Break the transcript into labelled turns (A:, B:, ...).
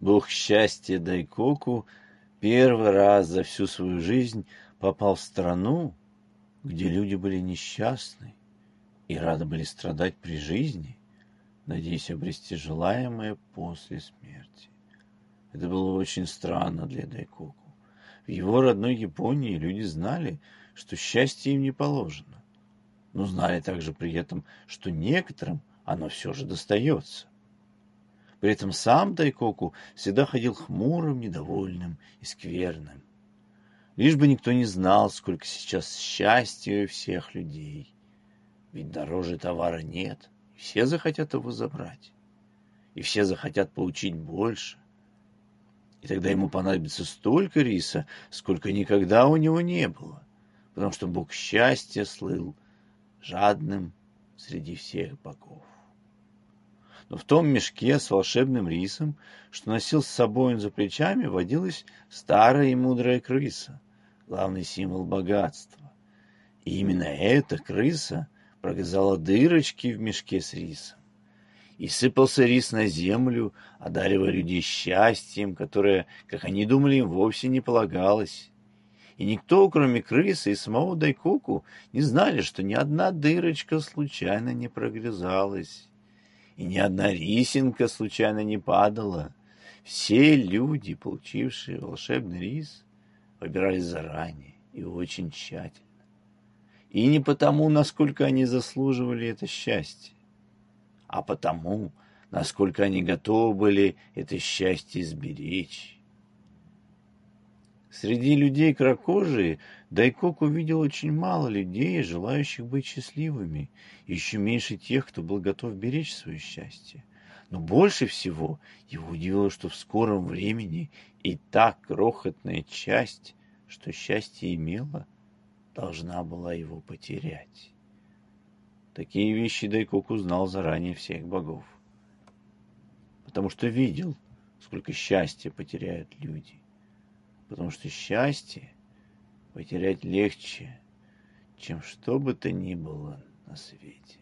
A: Бог счастья Дайкоку первый раз за всю свою жизнь попал в страну, где люди были несчастны и рады были страдать при жизни, надеясь обрести желаемое после смерти. Это было очень странно для Дайкоку. В его родной Японии люди знали, что счастье им не положено, но знали также при этом, что некоторым оно все же достается. При этом сам Дайкоку всегда ходил хмурым, недовольным и скверным. Лишь бы никто не знал, сколько сейчас счастья у всех людей. Ведь дороже товара нет, и все захотят его забрать. И все захотят получить больше. И тогда ему понадобится столько риса, сколько никогда у него не было, потому что Бог счастья слыл жадным среди всех богов. Но в том мешке с волшебным рисом, что носил с собой он за плечами, водилась старая и мудрая крыса, главный символ богатства. И именно эта крыса прорезала дырочки в мешке с рисом. И сыпался рис на землю, одаривая людей счастьем, которое, как они думали, им вовсе не полагалось. И никто, кроме крысы и самого Дайкоку, не знали, что ни одна дырочка случайно не прогрызалась и ни одна рисинка случайно не падала. Все люди, получившие волшебный рис, выбирались заранее и очень тщательно. И не потому, насколько они заслуживали это счастье, а потому, насколько они готовы были это счастье сберечь. Среди людей кракожии Дайкок увидел очень мало людей, желающих быть счастливыми, еще меньше тех, кто был готов беречь свое счастье. Но больше всего его удивило, что в скором времени и так крохотная часть, что счастье имела, должна была его потерять. Такие вещи Дайкок узнал заранее всех богов, потому что видел, сколько счастья потеряют люди потому что счастье потерять легче, чем что бы то ни было на свете.